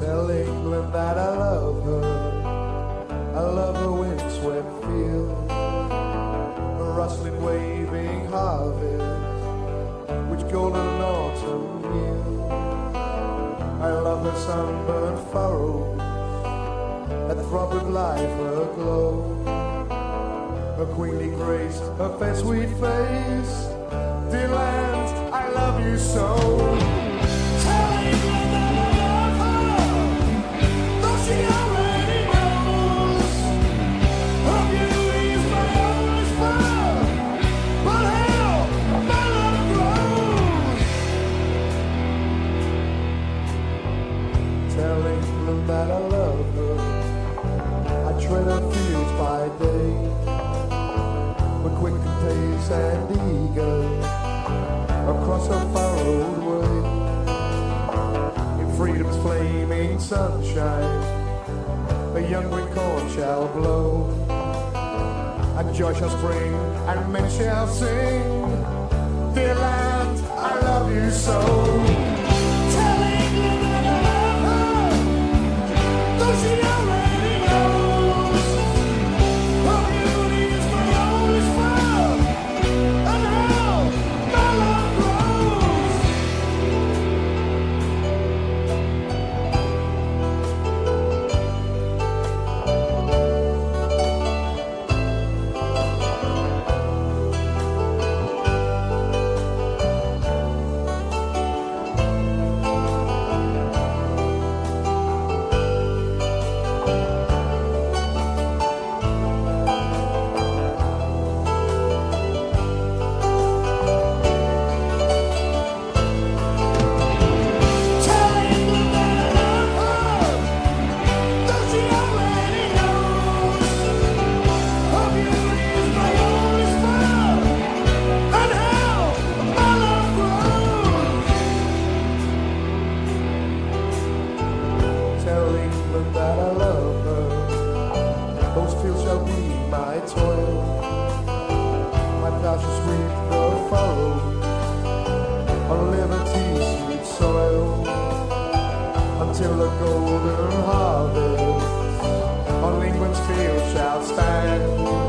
Tell England that I love her. I love her windswept field, the rustling, waving harvest, which golden autumn yield. I love her sunburned furrows that throb with life aglow. Her queenly grace, her fair sweet face. Dear land, I love you so. England that I love her. I tread her fields by day, but quick pace and eager across her furrowed way. In freedom's flaming sunshine, a young green corn shall blow, and joy shall spring, and men shall sing. Dear land, I love you so. Those fields shall be my toil, my plow shall sweep the furrows on liberty's sweet soil. Until the golden harvest. On England's field shall stand.